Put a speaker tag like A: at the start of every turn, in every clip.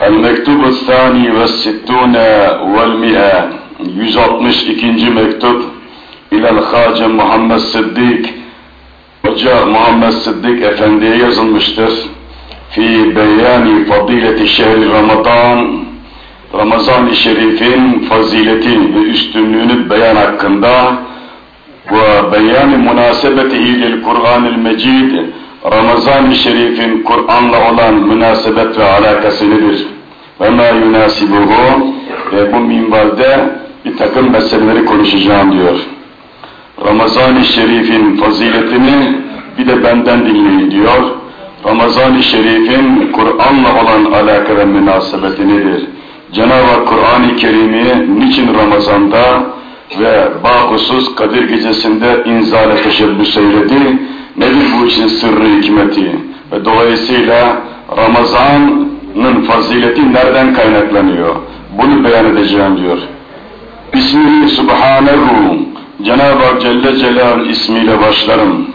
A: El mektubu sani ve sittune vel mi'e 162. mektup İlel Hace Muhammed Sıddık Hoca Muhammed Sıddık Efendi'ye yazılmıştır. Fi beyani fadileti şehri Ramazan Ramazan-ı Şerif'in fazileti ve üstünlüğünü beyan hakkında ve beyani münasebeti lil Kur'an-ı Mecid Ramazan-ı Şerif'in Kur'an'la olan münasebet ve alakası nedir? Ve ma yunasibuhu ve bu minvalde bir takım meseleleri konuşacağım diyor. Ramazan-ı Şerif'in faziletini bir de benden dinleyin diyor. Ramazan-ı Şerif'in Kur'an'la olan alaka ve münasebeti nedir? Cenab-ı Kur'an-ı Kerim'i niçin Ramazan'da ve bahusus Kadir Gecesi'nde inzale teşebbüs eyledi? Nedir bu işin sırrı hikmeti? Ve dolayısıyla Ramazan'ın fazileti nereden kaynaklanıyor? Bunu beyan edeceğim diyor. Bismihi Subhanehu Cenab-ı Hak Celle Celal ismiyle başlarım.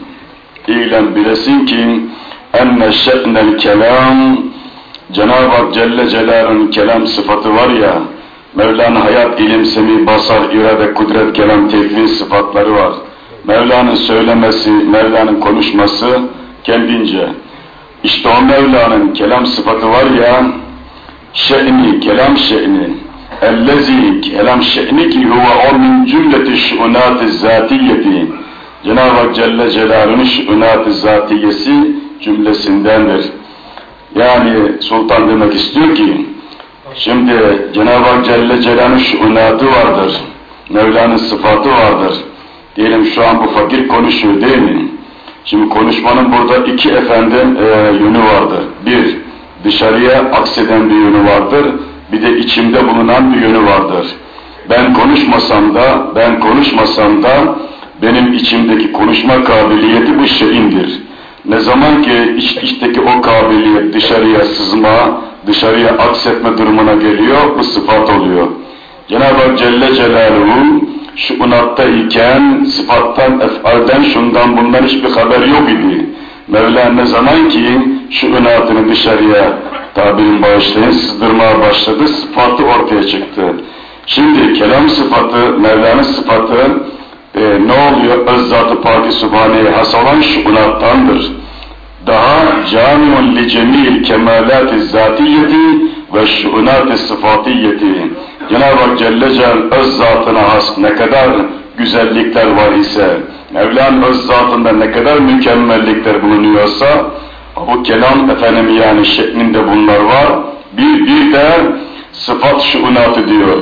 A: İlem bilesin ki enne şe'nel kelam Cenab-ı Hak Celle Celal'ın kelam sıfatı var ya Mevlana hayat, ilim, semi, basar, irade, kudret, kelam, tekvin sıfatları var. Mevla'nın söylemesi, Mevla'nın konuşması kendince. İşte o Mevla'nın kelam sıfatı var ya, şe'ni, kelam şe'ni, ellezi, kelam şe'ni ki huve o min cümleti şunat-ı zatiyeti. Cenab-ı Celle Celaluhu'nun şunat-ı zatiyesi cümlesindendir. Yani sultan demek istiyor ki, şimdi Cenab-ı Celle Celaluhu'nun şunatı vardır, Mevla'nın sıfatı vardır. Diyelim şu an bu fakir konuşuyor değil mi? Şimdi konuşmanın burada iki efendim e, yönü vardır. Bir, dışarıya akseden bir yönü vardır. Bir de içimde bulunan bir yönü vardır. Ben konuşmasam da, ben konuşmasam da benim içimdeki konuşma kabiliyeti bu şeyindir. Ne zaman ki iç, içteki o kabiliyet dışarıya sızma, dışarıya aksetme durumuna geliyor, bu sıfat oluyor. Cenab-ı Celle Celaluhu şu unatta iken sıfattan, efalden, şundan bundan hiçbir haber yok idi. Mevla ne zaman ki şu unatını dışarıya tabirin bağışlayın sızdırmaya başladı, sıfatı ortaya çıktı. Şimdi kelam sıfatı, Mevla'nın sıfatı e, ne oluyor? Öz Zat-ı Pâk-ı Subhane'ye has olan şu unattandır. Daha camiun li cemil kemalat-ı zatiyeti ve şuunat-ı sıfatiyeti. Cenab-ı Hak Celle Celal öz zatına has ne kadar güzellikler var ise, Mevla'nın öz zatında ne kadar mükemmellikler bulunuyorsa, bu kelam efendim yani şeklinde bunlar var. Bir, bir de sıfat şuunatı diyor.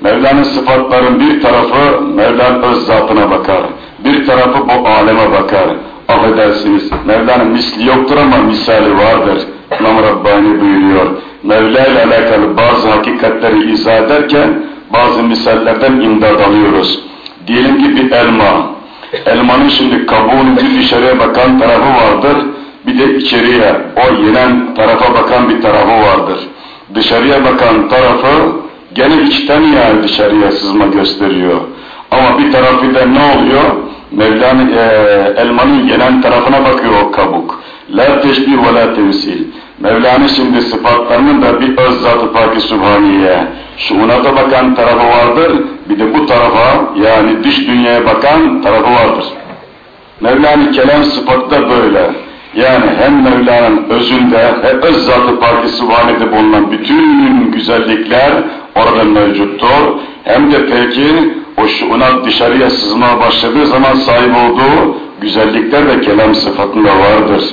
A: Mevla'nın sıfatların bir tarafı Mevla'nın öz zatına bakar. Bir tarafı bu aleme bakar. Affedersiniz, Mevla'nın misli yoktur ama misali vardır. İmam Rabbani buyuruyor. Mevla ile alakalı bazı hakikatleri izah ederken bazı misallerden imdad alıyoruz. Diyelim ki bir elma. Elmanın şimdi kabuğunun bir dışarıya bakan tarafı vardır. Bir de içeriye, o yenen tarafa bakan bir tarafı vardır. Dışarıya bakan tarafı gene içten yani dışarıya sızma gösteriyor. Ama bir tarafı da ne oluyor? Mevla'nın e, elmanın yenen tarafına bakıyor o kabuk. La teşbih ve la temsil. Mevla'nın şimdi sıfatlarının da bir öz zat-ı pak-ı subhaniye, şuunata bakan tarafı vardır, bir de bu tarafa yani dış dünyaya bakan tarafı vardır. Mevla'nın kelam sıfatı da böyle. Yani hem Mevla'nın özünde hem öz zat-ı pak-ı subhanede bulunan bütün güzellikler orada mevcuttur. Hem de peki o şuunat dışarıya sızmaya başladığı zaman sahip olduğu güzellikler de kelam sıfatında vardır.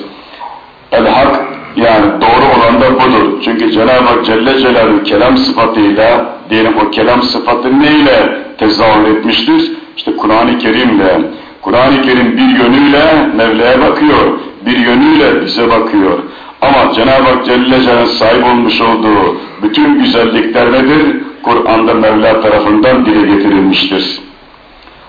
A: El-Hak yani doğru olan da budur. Çünkü Cenab-ı Hak Celle Celaluhu kelam sıfatıyla, diyelim o kelam sıfatı neyle tezahür etmiştir? İşte Kur'an-ı Kerim'le. Kur'an-ı Kerim bir yönüyle Mevla'ya bakıyor, bir yönüyle bize bakıyor. Ama Cenab-ı Hak Celle Celaluhu sahip olmuş olduğu bütün güzellikler nedir? Kur'an'da Mevla tarafından dile getirilmiştir.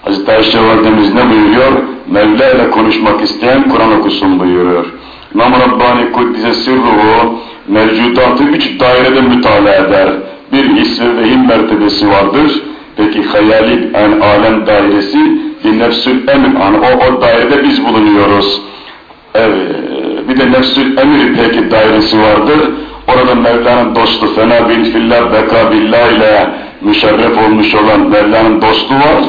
A: Hazreti Ayşe Validemiz ne buyuruyor? Mevla ile konuşmak isteyen Kur'an okusun buyuruyor. İmam Rabbani Kuddise Sirruhu mevcudatı üç dairede mütalaa eder. Bir ismi ve him mertebesi vardır. Peki hayali yani alem dairesi bir nefsül emir. Yani o, o dairede biz bulunuyoruz. Evet, bir de nefsül emir peki dairesi vardır. Orada Mevla'nın dostu fena bil fillah beka billah ile müşerref olmuş olan Mevla'nın dostu var.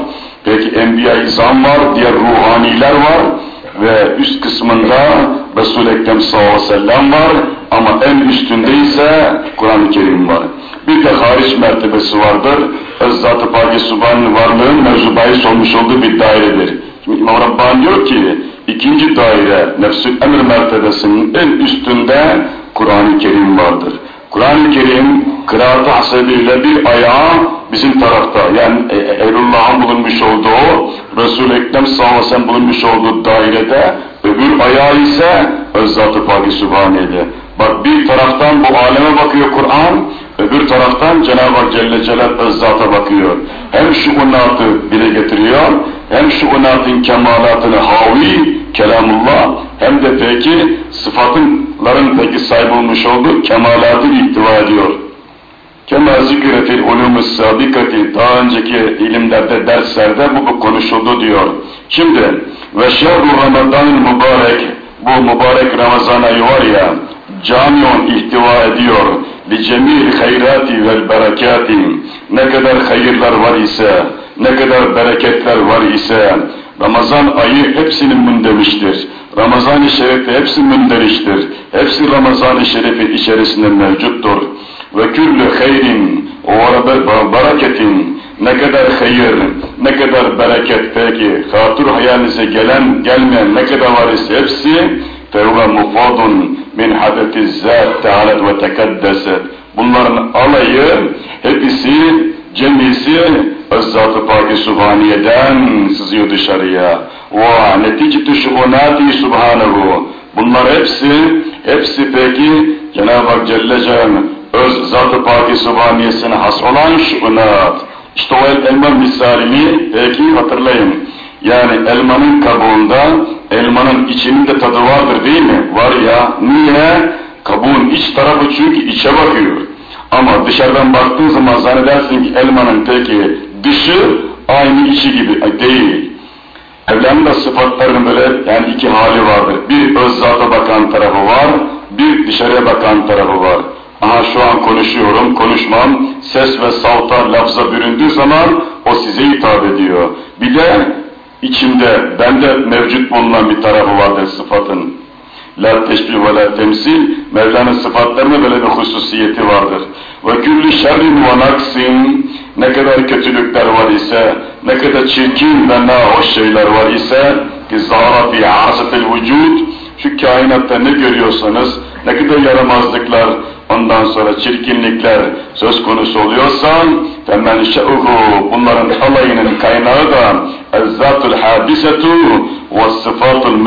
A: Peki Enbiya-i var, diğer ruhaniler var ve üst kısmında Resul-i Ekrem sallallahu aleyhi ve sellem var ama en üstünde ise Kur'an-ı Kerim var. Bir de hariç mertebesi vardır. Öz-Zat-ı Pâki Subhan'ın varlığın mevzu bahis olduğu bir dairedir. Şimdi İmam Rabbani diyor ki ikinci daire nefsül emir mertebesinin en üstünde Kur'an-ı Kerim vardır. Kur'an-ı Kerim kıraat-ı hasebiyle bir ayağı bizim tarafta yani e, e, Eylullah'ın bulunmuş olduğu Resul-i Ekrem sallallahu bulunmuş olduğu dairede öbür ayağı ise Öz-Zat-ı Pâki Sübhane'de. Bak bir taraftan bu aleme bakıyor Kur'an, öbür taraftan Cenab-ı Hak Celle Celal Öz-Zat'a bakıyor. Hem şu unatı dile getiriyor, hem şu unatın kemalatını havi, kelamullah, hem de peki sıfatınların peki sahip olmuş olduğu kemalatı ihtiva ediyor. Kema zikre fil ulûmü sabikati daha önceki ilimlerde, derslerde bu konuşuldu diyor. Şimdi ve şehru Ramazan mübarek bu mübarek Ramazan ayı var ya camion ihtiva ediyor. Li cemil hayrati vel berekati ne kadar hayırlar var ise ne kadar bereketler var ise Ramazan ayı hepsinin mündemiştir. Ramazan-ı Şerif'te hepsi münderiştir. Hepsi Ramazan-ı Şerif'in içerisinde mevcuttur ve küllü hayrin ve bereketin ne kadar hayır, ne kadar bereket peki, hatır hayalinize gelen, gelmeyen ne kadar var ise hepsi mufadun min hadeti zat tealet ve tekaddeset. Bunların alayı, hepsi, cemisi Öz-Zat-ı Pâk-ı Subhaniye'den sızıyor dışarıya. Ve neticeti şubunati subhanehu. Bunlar hepsi, hepsi peki Cenab-ı Hak Celle öz Zat-ı Pâk-ı Subhaniyesine has olan şunat. İşte o elma misalini peki hatırlayın. Yani elmanın kabuğunda elmanın içinin de tadı vardır değil mi? Var ya. Niye? Kabuğun iç tarafı çünkü içe bakıyor. Ama dışarıdan baktığın zaman zannedersin ki elmanın peki dışı aynı içi gibi değil. Evlenin de sıfatlarının böyle yani iki hali vardır. Bir öz zata bakan tarafı var, bir dışarıya bakan tarafı var. Aha şu an konuşuyorum, konuşmam, ses ve savta, lafza büründüğü zaman o size hitap ediyor. Bir de içimde, bende mevcut bulunan bir tarafı vardır sıfatın. La teşbih ve la temsil, Mevla'nın sıfatlarında böyle bir hususiyeti vardır. Ve küllü şerrin ve naksin, ne kadar kötülükler var ise, ne kadar çirkin ve nahoş şeyler var ise, ki zara fi hasetil vücud, şu kainatta ne görüyorsanız, ne kadar yaramazlıklar, ondan sonra çirkinlikler söz konusu oluyorsa, temen şe'uhu, bunların alayının kaynağı da, ezzatul hadisetu ve sıfatul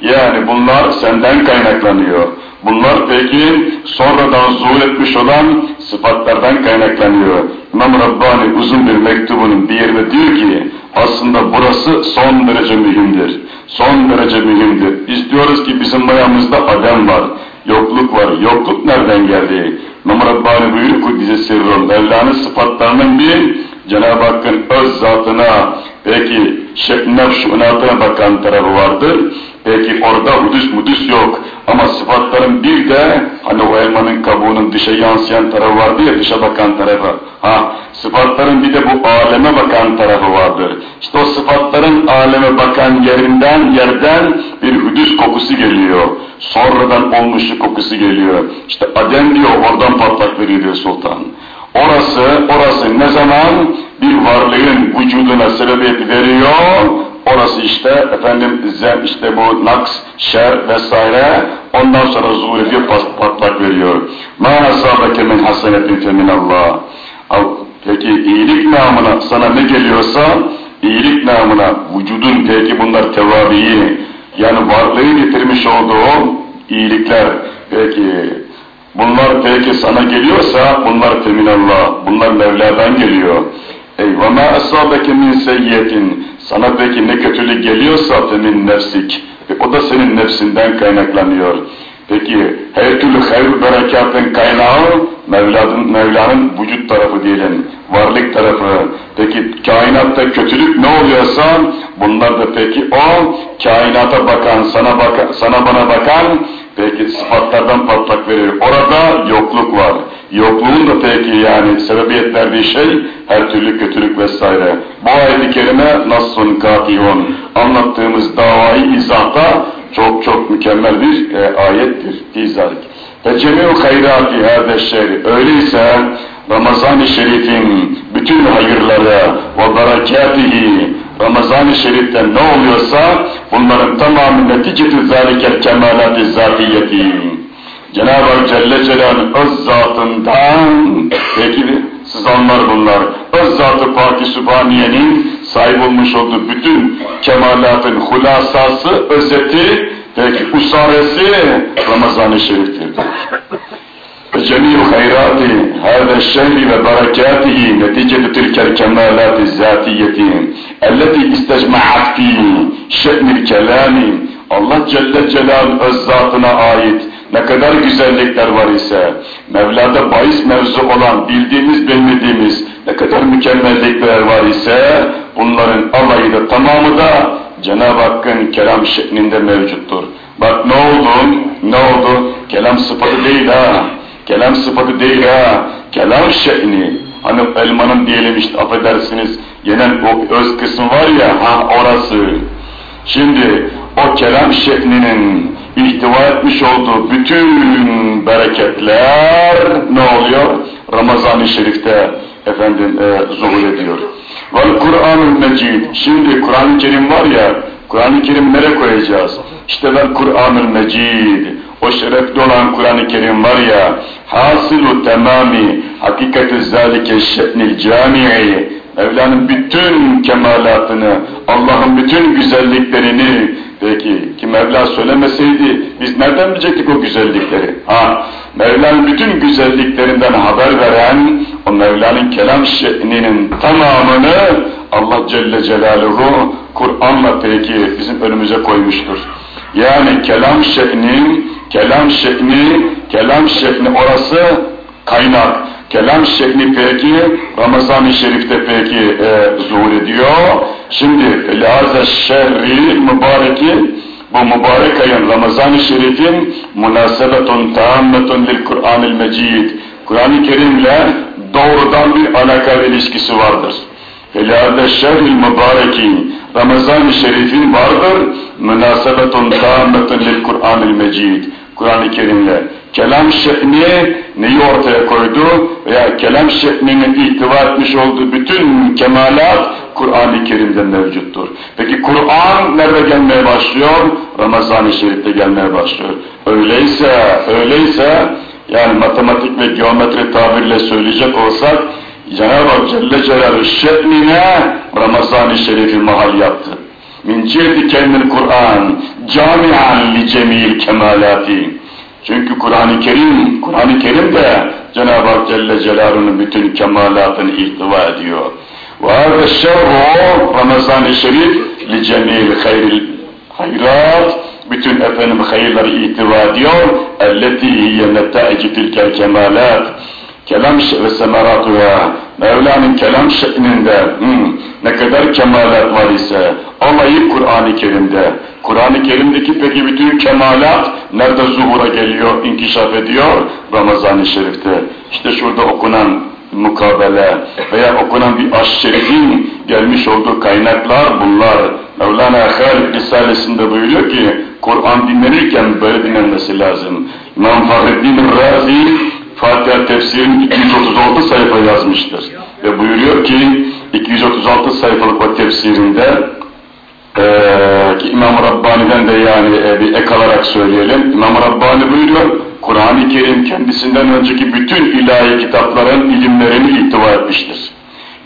A: yani bunlar senden kaynaklanıyor. Bunlar peki sonradan zuhur etmiş olan sıfatlardan kaynaklanıyor. İmam Rabbani uzun bir mektubunun bir yerinde diyor ki aslında burası son derece mühimdir. Son derece mühimdir. İstiyoruz ki bizim ayağımızda adem var. Yokluk var. Yokluk nereden geldi? İmam Rabbani buyuruyor Kuddise Sirrun. Mevla'nın sıfatlarının bir Cenab-ı Hakk'ın öz zatına peki nefşunatına bakan tarafı vardır. Peki orada hudüs mudüs yok. Ama sıfatların bir de hani o elmanın kabuğunun dışa yansıyan tarafı vardı ya dışa bakan tarafı. Ha, sıfatların bir de bu aleme bakan tarafı vardır. İşte o sıfatların aleme bakan yerinden yerden bir hudüs kokusu geliyor. Sonradan olmuşluk kokusu geliyor. İşte Adem diyor oradan patlak veriyor diyor sultan. Orası, orası ne zaman bir varlığın vücuduna sebebiyet veriyor, Orası işte efendim zem işte bu naks, şer vesaire ondan sonra zuhur ediyor pat, patlak veriyor. Ma hasabeke min hasenetin feminallah. Peki iyilik namına sana ne geliyorsa iyilik namına vücudun peki bunlar tevabiyi yani varlığı getirmiş olduğu iyilikler peki bunlar peki sana geliyorsa bunlar feminallah bunlar Mevla'dan geliyor. Ey ve ma asabeke min seyyiyetin sana peki ne kötülük geliyorsa femin nefsik ve o da senin nefsinden kaynaklanıyor. Peki her türlü hayır berekatın kaynağı Mevla'nın, Mevla'nın vücut tarafı diyelim, varlık tarafı. Peki kainatta kötülük ne oluyorsa bunlar da peki o kainata bakan, sana bakan, sana bana bakan peki sıfatlardan patlak verir. Orada yokluk var. Yokluğun da peki yani sebebiyet verdiği şey her türlü kötülük vesaire. Bu ayet-i kerime nassun katihun anlattığımız davayı izahta çok çok mükemmel bir e, ayettir. İzalik. Ve cemil hayrati hâde şerif. Öyleyse Ramazan-ı Şerif'in bütün hayırları ve berekatihi Ramazan-ı Şerif'te ne oluyorsa bunların tamamı neticeti zâlikel kemâlâti zâtiyeti. Cenab-ı Hak Celle Celaluhu öz zatından peki sızanlar bunlar. Öz zatı Paki Sübhaniye'nin sahip olmuş olduğu bütün kemalatın hulasası, özeti, peki usaresi Ramazan-ı Şerif'tir. Cemil hayrati, hâve şehri ve berekâtihi, neticede tilkel kemâlâti zâtiyeti, elleti istecma'at fî, şe'nil kelâmi, Allah Celle Celal öz zatına ait ne kadar güzellikler var ise, Mevla'da bahis mevzu olan bildiğimiz bilmediğimiz ne kadar mükemmellikler var ise, bunların alayı da tamamı da Cenab-ı Hakk'ın kelam şeklinde mevcuttur. Bak ne oldu? Ne oldu? Kelam sıfatı değil ha. Kelam sıfatı değil ha. Kelam şekli. Hani elmanın diyelim işte affedersiniz yenen o öz kısmı var ya ha orası. Şimdi o kelam şeklinin ihtiva etmiş olduğu bütün bereketler ne oluyor? Ramazan-ı Şerif'te efendim e, zuhur ediyor. Vel Kur'an-ı Mecid. Şimdi Kur'an-ı Kerim var ya, Kur'an-ı Kerim nereye koyacağız? İşte vel Kur'an-ı Mecid. O şerefli olan Kur'an-ı Kerim var ya, hasılu temami, hakikati zâlike şe'nil cami'i, Mevla'nın bütün kemalatını, Allah'ın bütün güzelliklerini, peki ki Mevla söylemeseydi biz nereden bilecektik o güzellikleri? Ha, Mevla'nın bütün güzelliklerinden haber veren o Mevla'nın kelam şeklinin tamamını Allah Celle Celaluhu Kur'an'la peki bizim önümüze koymuştur. Yani kelam şeklinin, kelam şekli, kelam şekli orası kaynak. Kelam şekli peki Ramazan-ı Şerif'te peki e, zuhur ediyor. Şimdi Laza şerri mübareki bu mübarek ayın Ramazan-ı Şerif'in münasebetun taammetun lil Kur'an-ı Mecid. Kur'an-ı Kerim'le doğrudan bir alaka ilişkisi vardır. Helâde şerril mübareki Ramazan-ı Şerif'in vardır münasebetun taammetun lil Kur'an-ı Mecid. Kur'an-ı Kerim'le kelam şeklini neyi ortaya koydu veya kelam şeklinin ihtiva etmiş olduğu bütün kemalat Kur'an-ı Kerim'de mevcuttur. Peki Kur'an nerede gelmeye başlıyor? Ramazan-ı Şerif'te gelmeye başlıyor. Öyleyse, öyleyse yani matematik ve geometri tabirle söyleyecek olsak Cenab-ı Hak Celle Celaluhu şekline Ramazan-ı Şerif'i mahal yaptı. Min cildi kendil Kur'an cami'an li cemil kemalati. Çünkü Kur'an-ı Kerim, Kur'an-ı Kerim de Cenab-ı Hak Celle Celaluhu'nun bütün kemalatını ihtiva ediyor. Hâve şerru Ramazan-ı Şerif cemil hayril hayrat bütün efendim hayırları ihtiva ediyor. Elleti hiyye nettaici tilkel kemalat kelam ve semeratuha Mevla'nın kelam şeklinde hmm, ne kadar kemalat var ise alayı Kur'an-ı Kerim'de. Kur'an-ı Kerim'deki peki bütün kemalat nerede zuhura geliyor, inkişaf ediyor? Ramazan-ı Şerif'te. İşte şurada okunan mukabele veya okunan bir aş şerifin gelmiş olduğu kaynaklar bunlar. Mevlana Halid Risalesi'nde buyuruyor ki Kur'an dinlenirken böyle dinlenmesi lazım. İmam Fahreddin Razi Fatiha tefsirin 236 sayfa yazmıştır. Ve buyuruyor ki 236 sayfalık o tefsirinde ee, ki İmam Rabbani'den de yani e, bir ek alarak söyleyelim. İmam Rabbani buyuruyor, Kur'an-ı Kerim kendisinden önceki bütün ilahi kitapların ilimlerini ihtiva etmiştir.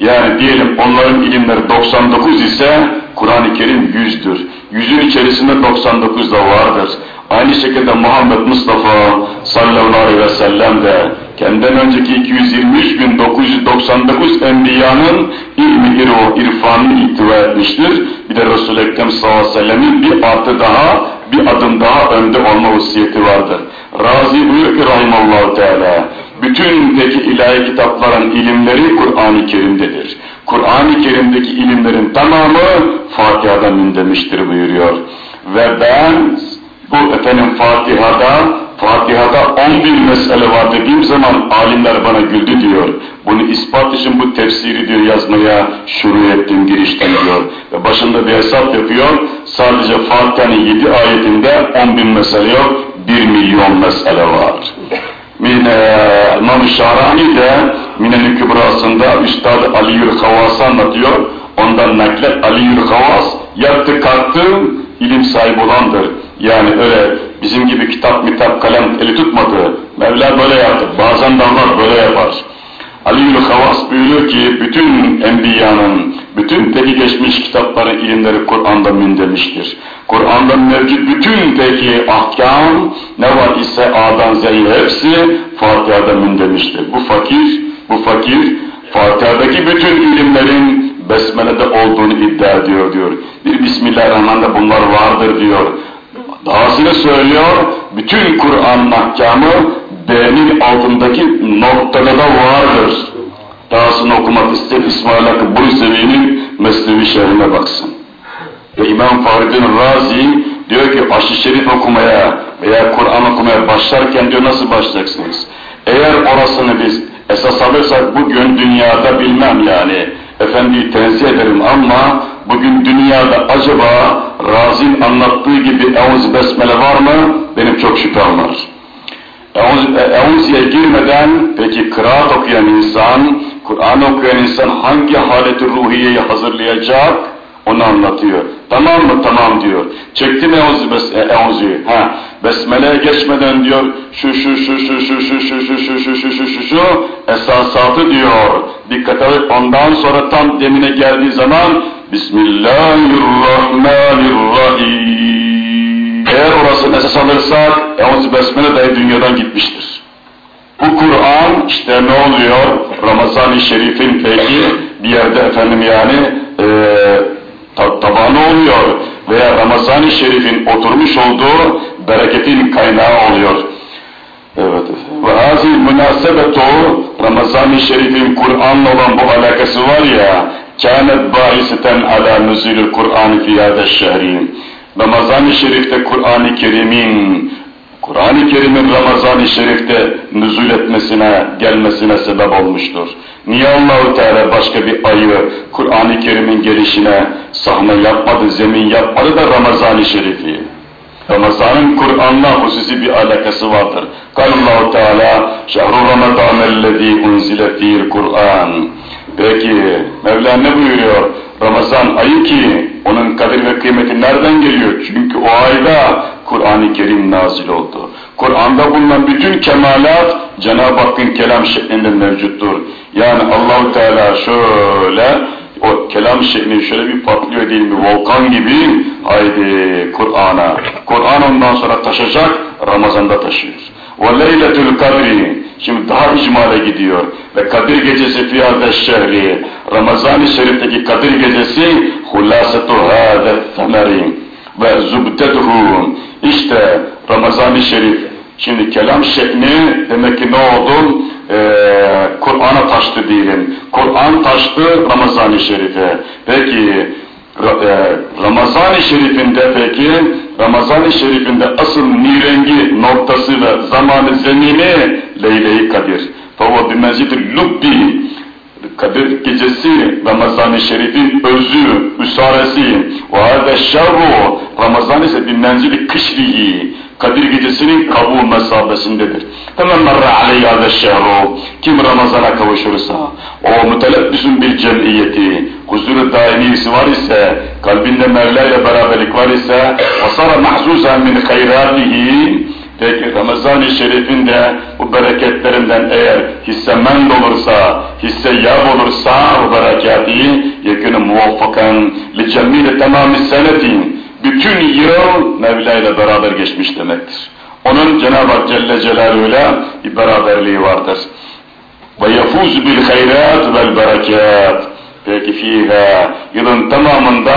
A: Yani diyelim onların ilimleri 99 ise Kur'an-ı Kerim 100'dür. Yüzün içerisinde 99 da vardır. Aynı şekilde Muhammed Mustafa sallallahu aleyhi ve sellem de kendinden önceki 223.999 enbiyanın ilmi o irfanını ihtiva etmiştir. Bir de Resul-i Ekrem sallallahu aleyhi ve sellemin bir artı daha, bir adım daha önde olma vasiyeti vardır. Razi buyuruyor ki rahimallahu teala, bütün ilahi kitapların ilimleri Kur'an-ı Kerim'dedir. Kur'an-ı Kerim'deki ilimlerin tamamı Fatiha'dan mündemiştir buyuruyor. Ve ben bu efendim Fatiha'da Fatiha'da 11 mesele var dediğim zaman alimler bana güldü diyor. Bunu ispat için bu tefsiri diyor yazmaya şuru ettim girişten diyor. Ve başında bir hesap yapıyor. Sadece Fatiha'nın 7 ayetinde 10 bin mesele yok. 1 milyon mesele var. Mine, İmam-ı Şahrani de Mine-i Kübrası'nda Üstad Aliül Havas'ı anlatıyor. Ondan naklet Aliül Havas yattı kalktı ilim sahibi olandır. Yani öyle bizim gibi kitap, mitap, kalem eli tutmadı. Mevla böyle yaptı. Bazen de Allah böyle yapar. Ali Havas buyuruyor ki bütün enbiyanın, bütün peki geçmiş kitapların ilimleri Kur'an'da mindemiştir. Kur'an'da mevcut bütün peki ahkam ne var ise A'dan Z'ye hepsi Fatiha'da mindemiştir. Bu fakir, bu fakir Fatiha'daki bütün ilimlerin Besmele'de olduğunu iddia ediyor diyor. Bir Bismillahirrahmanirrahim bunlar vardır diyor. Dahasını söylüyor, bütün Kur'an'ın ahkamı B'nin altındaki noktada da vardır. Dahasını okumak ister İsmail Hakkı Bursevi'nin Mesnevi şerhine baksın. Ve İmam Fahrettin Razi diyor ki aşı şerif okumaya veya Kur'an okumaya başlarken diyor nasıl başlayacaksınız? Eğer orasını biz esas alırsak bugün dünyada bilmem yani efendiyi tenzih ederim ama bugün dünyada acaba Razin anlattığı gibi Eûz Besmele var mı? Benim çok şüphem var. Eûz'ye girmeden peki kıraat okuyan insan, Kur'an okuyan insan hangi haleti ruhiyeyi hazırlayacak? Onu anlatıyor. Tamam mı? Tamam diyor. Çektim Eûz'ü. Ha, Besmele'ye geçmeden diyor şu şu şu şu şu şu şu şu şu şu şu şu şu şu esasatı diyor. Dikkat et ondan sonra tam demine geldiği zaman Bismillahirrahmanirrahim. Eğer orası esas alırsak Eûz'ü Besmele dahi dünyadan gitmiştir. Bu Kur'an işte ne oluyor? Ramazan-ı Şerif'in peki bir yerde efendim yani eee tabanı oluyor veya Ramazan-ı Şerif'in oturmuş olduğu bereketin kaynağı oluyor. Evet. Ve hazi münasebetu Ramazan-ı Şerif'in Kur'an'la olan bu alakası var ya kânet bahiseten ala nüzülü Kur'an fi hâde şehrin. Ramazan-ı Şerif'te Kur'an-ı Kerim'in Kur'an-ı Kerim'in Ramazan-ı Şerif'te nüzul etmesine, gelmesine sebep olmuştur. Niye Allahu Teala başka bir ayı Kur'an-ı Kerim'in gelişine sahne yapmadı, zemin yapmadı da Ramazan-ı Şerif'i? Ramazan'ın Kur'an'la hususi bir alakası vardır. Kallahu Teala şehru Ramazan'ellezî unzile fîl Kur'an. Peki Mevla ne buyuruyor? Ramazan ayı ki onun kadir ve kıymeti nereden geliyor? Çünkü o ayda Kur'an-ı Kerim nazil oldu. Kur'an'da bulunan bütün kemalat Cenab-ı Hakk'ın kelam şeklinde mevcuttur. Yani Allahu Teala şöyle o kelam şekli şöyle bir patlıyor değil mi? Volkan gibi haydi Kur'an'a. Kur'an ondan sonra taşacak, Ramazan'da taşıyor. وَلَيْلَةُ الْقَدْرِ Şimdi daha icmale gidiyor. Ve Kadir Gecesi fiyâde şehri. Ramazan-ı Şerif'teki Kadir Gecesi hulâsetu hâde temeri ve zubdetuhu. İşte Ramazan-ı Şerif. Şimdi kelam şekli demek ki ne oldu? Ee, Kur'an'a taştı diyelim. Kur'an taştı Ramazan-ı Şerif'e. Peki e, Ramazan-ı Şerif'inde peki Ramazan-ı Şerif'inde asıl nirengi noktası ve zamanı zemini Leyle-i Kadir. Fava bimezid-i lubbi Kadir gecesi Ramazan-ı Şerif'in özü, üsaresi ve hâde şerru Ramazan ise bir menzili kışrihi Kadir gecesinin kabuğu mesabesindedir. Hemen merre aleyhâ ve şehru. Kim Ramazan'a kavuşursa, o mütelebbisun bil cemiyeti, huzuru daimisi var ise, kalbinde Mevla ile beraberlik var ise, asara mahzuzen min hayrâlihi, Peki Ramazan-ı Şerif'in bu bereketlerinden eğer hissemend olursa, hisseyyab olursa bu berekati yekûnü muvaffakan li cemîli tamâmi senetin bütün yıl Mevla ile beraber geçmiş demektir. Onun Cenab-ı Hak Celle Celaluhu ile bir beraberliği vardır. Ve yefuz bil hayrat vel berekat. Peki fiha yılın tamamında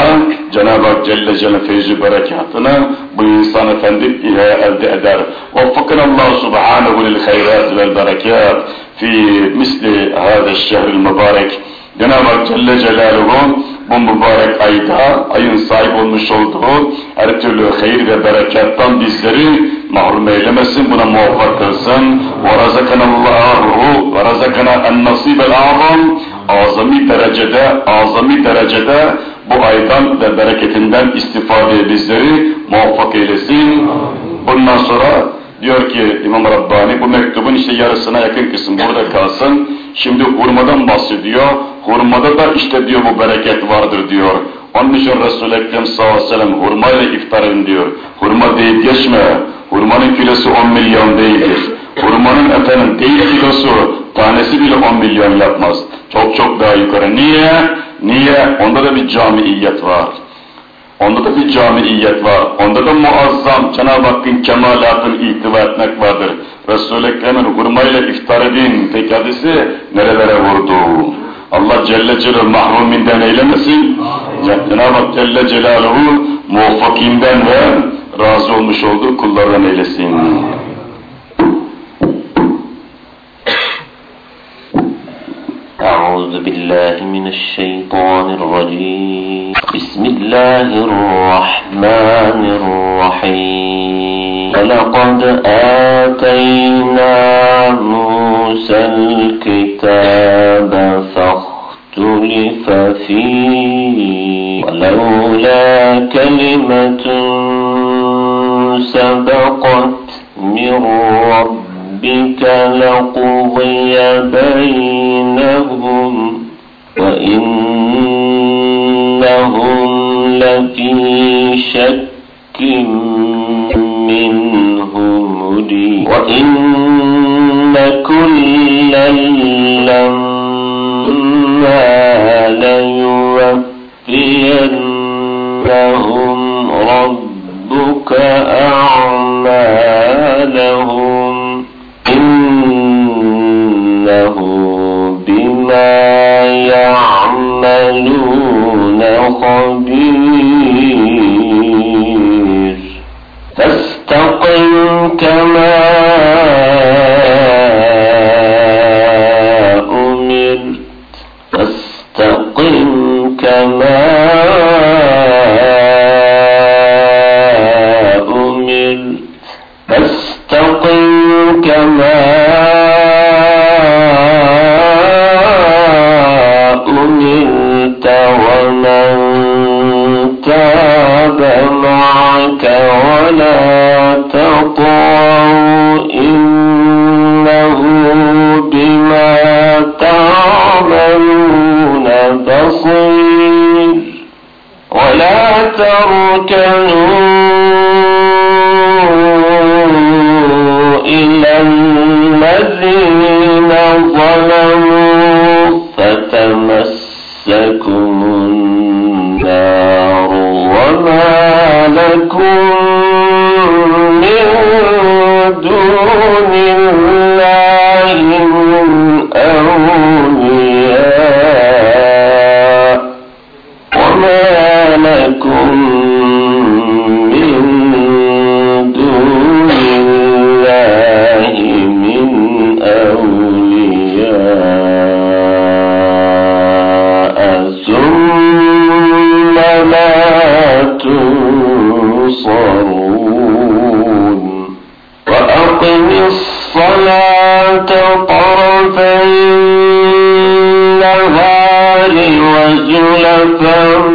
A: Cenab-ı Hak Celle Celle feyzi berekatını bu insan efendi elde eder. Vaffakan Allah subhanahu lil hayrat vel berekat fi misli hada şehril mübarek. Cenab-ı Hak Celle Celaluhu bu mübarek ayda, ayın sahip olmuş olduğu her türlü hayır ve berekattan bizleri mahrum eylemesin, buna muvaffak kılsın. وَرَزَقَنَ اللّٰهُ وَرَزَقَنَا النَّصِيبَ الْعَظَمِ Azami derecede, azami derecede bu aydan ve bereketinden istifadeye bizleri muvaffak eylesin. Bundan sonra diyor ki İmam Rabbani bu mektubun işte yarısına yakın kısım burada kalsın. Şimdi hurmadan bahsediyor. Hurmada da işte diyor bu bereket vardır diyor. Onun için Resul-i Ekrem sallallahu aleyhi ve sellem hurmayla iftar edin diyor. Hurma deyip geçme. Hurmanın kilosu 10 milyon değildir. Hurmanın efendim değil kilosu tanesi bile 10 milyon yapmaz. Çok çok daha yukarı. Niye? Niye? Onda da bir camiiyet var. Onda da bir camiiyet var. Onda da muazzam Cenab-ı Hakk'ın kemalatını ihtiva etmek vardır. Resul-i Ekrem'in hurmayla iftar edin tek hadisi nerelere vurdu? Allah Celle Celaluhu mahruminden eylemesin. Cenab-ı Hak Celle Celaluhu muvaffakinden ve razı olmuş olduğu kullardan eylesin.
B: أعوذ بالله من الشيطان الرجيم بسم الله الرحمن الرحيم. ولقد آتينا موسى الكتاب فاختلف فيه. ولولا كلمة سبقت من ربك لقضي بينهم. وإنهم لفي شك منه مريب وإن كلا لما ليوفينهم ربك أعمالهم. إنه بما يعملون خبير. كما أمرت فاستقم كما فاستقم كما ومن تاب معك ولا إنه بما تعملون بصير. ولا وزلفا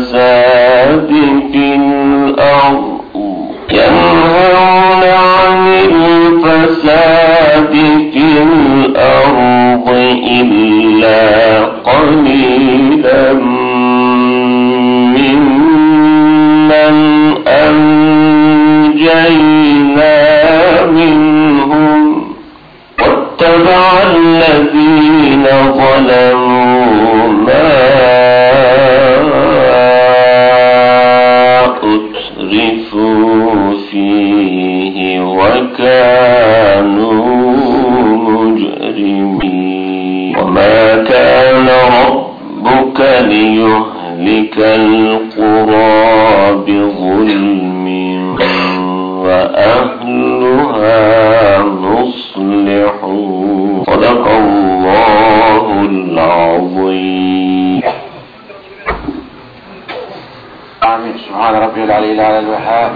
B: الفساد
C: سبحان ربي العلي على الوهاب.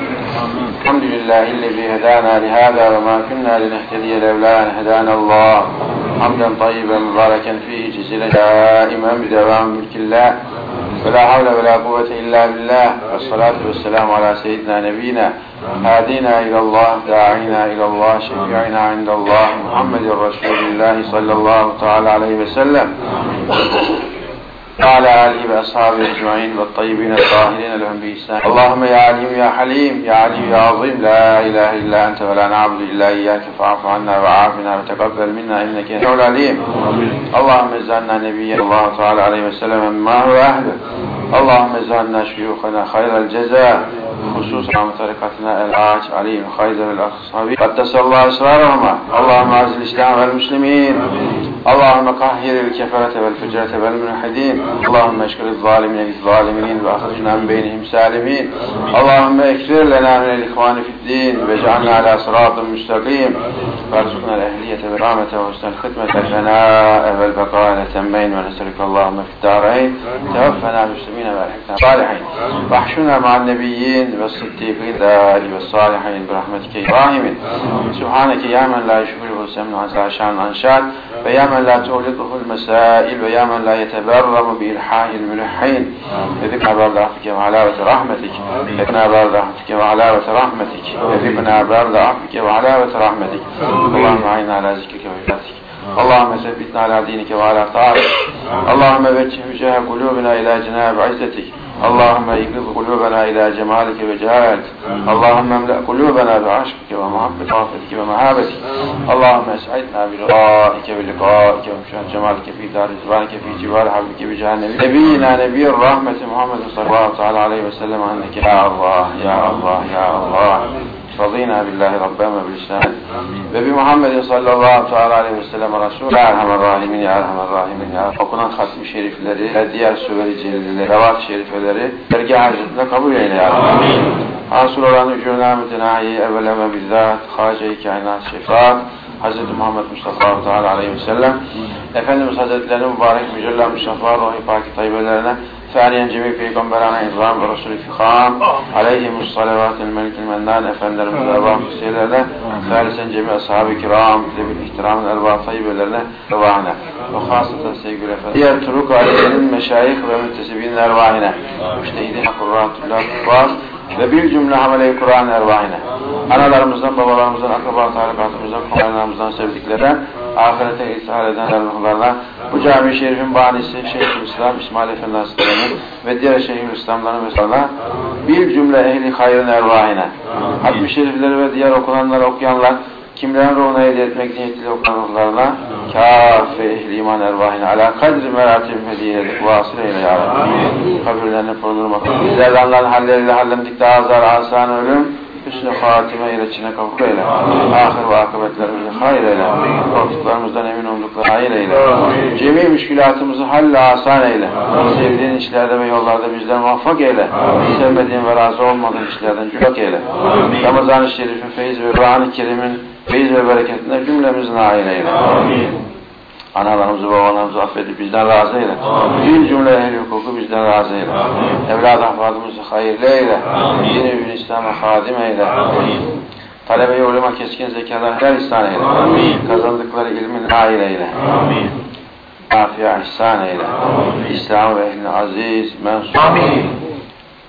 C: الحمد لله الذي هدانا لهذا وما كنا لنهتدي لولا أن هدانا الله. حمدا طيبا مباركا فيه جزيلا دائما بدوام ملك الله. ولا حول ولا قوة إلا بالله. والصلاة والسلام على سيدنا نبينا. هادينا إلى الله داعينا إلى الله شفيعنا عند الله محمد رسول الله صلى الله تعالى عليه وسلم. وعلى آله وأصحابه أجمعين والطيبين الطاهرين لهم بإحسان اللهم يا عليم يا حليم يا علي يا عظيم لا إله إلا أنت ولا نعبد إلا إياك فاعف عنا وعافنا وتقبل منا إنك أنت العليم اللهم اجعلنا نبيا الله تعالى عليه وسلم مما هو أهله اللهم اجعلنا شيوخنا خير الجزاء خصوصا عن طريقتنا العاج عليهم خير الأصحاب قدس الله أسرارهما اللهم أعز الإسلام والمسلمين اللهم قهر الكفرة والفجرة والملحدين. اللهم اشكر الظالمين للظالمين وأخرجنا من بينهم سالمين. اللهم اكفر لنا من الإخوان في الدين واجعلنا على صراط مستقيم. وارزقنا الأهلية والرامة وحسن الختمة الفناء والبقاء الأتمين ونسألك اللهم في الدارين. توفنا مسلمين وألحقنا صالحين واحشنا مع النبيين والصديقين والصالحين برحمتك يا سبحانك يا من لا يشغله السمن عن شان عن شان. ويا من لا تغلقه المسائل ويا من لا يتبرم بإلحاح الملحين. يذقنا برد عفوك وعلاوة رحمتك. يذقنا برد عفوك وعلاوة رحمتك. يذقنا برد عفوك وعلاوة رحمتك. اللهم أعنا على ذكرك وعبادتك اللهم ثبتنا على دينك وعلى طاعتك. اللهم وجه وجاه قلوبنا إلى جناب عزتك. اللهم ايقظ قلوبنا إلى جمالك وجلالك اللهم املأ قلوبنا بعشقك ومحبتك وعفتك ومهابتك اللهم اسعدنا بلقائك بلقائك ومشاهد جمالك في دار رضوانك في جوار حبيبك بجاه نبينا نبي الرحمة محمد صلى الله تعالى عليه وسلم عنك يا الله يا الله يا الله رضينا بالله ربنا وبالإسلام وبمحمد صلى الله تعالى aleyhi ve sellem Resul Ya Erhamer Rahimin Ya Erhamer Rahimin Ya okunan hatmi şerifleri ve diğer süveri celilleri, revat şerifeleri dergah hacetinde kabul eyle Ya Rabbi. Hasıl olan ücruna mütenahi evveleme bizzat Hace-i kainat şefat Hz. Muhammed Mustafa Teala aleyhi ve sellem Efendimiz Hazretlerinin mübarek mücella Mustafa ruhi paki tayyibelerine Saniyen Cemil Peygamberana İbrahim ve Resulü Fikam Aleyhimus salavatil melikil mennan Efendilerimiz Erbahan Hüseylerine Salisen Cemil Ashab-ı Kiram Zebil İhtiramın Erbah Tayyibelerine Ervahine ve hasıta sevgili efendim. Diğer turuk ailenin meşayih ve müntesibinin Ervahine Müştehidin Kurratullah Kubbaz ve bir cümle hamile-i Kur'an Ervahine. Analarımızdan, babalarımızdan, akraba tarikatımızdan, komşularımızdan sevdiklerden ahirete ishal eden ruhlarına bu cami-i şerifin banisi Şeyhülislam İsmail Efendi Hazretleri'nin ve diğer Şeyhülislamların ve sana bir cümle ehli hayrın ervahine. Hatmi şerifleri ve diğer okunanları okuyanlar kimlerin ruhuna hediye etmek niyetiyle okunan ruhlarına kâfe ehli iman ervahine ala kadri meratim hediyelik vasıl eyle ya Rabbi. Kabirlerini fırlırmak bizlerden Allah'ın halleriyle hallendikte azar asan ölüm hüsnü hatime ile içine kabul eyle. Ahir ve akıbetlerimizi hayır eyle. Korktuklarımızdan emin oldukları hayır eyle. Cemi müşkülatımızı halle asan eyle. Sevdiğin işlerde ve yollarda bizleri muvaffak eyle. Sevmediğin ve razı olmadığın işlerden cülak eyle. Ramazan-ı Şerif'in feyiz ve Kur'an-ı Kerim'in feyiz ve bereketine cümlemizin nail eyle. Analarımızı babalarımızı affedip bizden razı eyle. Bir cümle ehli hukuku bizden razı eyle. Evlad ahvadımızı hayırlı eyle. Dini bin İslam'a hadim eyle. Talebe-i ulema keskin zekalar her ihsan eyle. Kazandıkları ilmin nail eyle. Afiye ihsan eyle. İslam ve ehlini aziz, mensur.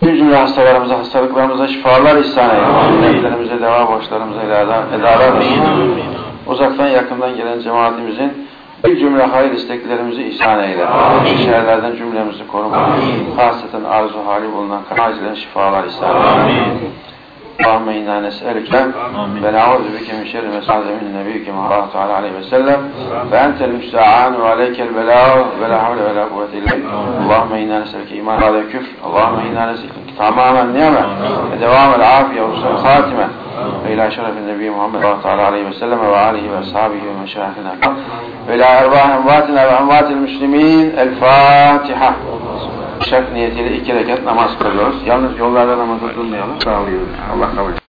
C: Tüm cümle hastalarımıza, hastalıklarımıza şifalar ihsan eyle. Dertlerimize deva, borçlarımıza eda, edalar. Uzaktan yakından gelen cemaatimizin bir cümle hayır isteklerimizi ihsan eyle. Şerlerden cümlemizi koruma. Hasreten arzu hali bulunan acilen şifalar ihsan eyle. اللهم إنا نسألك ونعوذ بك من شر ما سعد من نبيك محمد الله تعالى عليه وسلم فأنت المستعان وعليك البلاء ولا حول ولا قوة إلا بك اللهم إنا نسألك إيمان هذا الكفر اللهم إنا نسألك تمام النعمة ودوام العافية وحسن الخاتمة ve ila şerefin nebi Muhammed sallallahu aleyhi ve sellem ve alihi ve ashabihi ve meşahina ve ila erbah emvatina ve emvatil niyetiyle iki rekat namaz kılıyoruz. Yalnız yollarda namazı kılmayalım. Sağlıyoruz. Allah kabul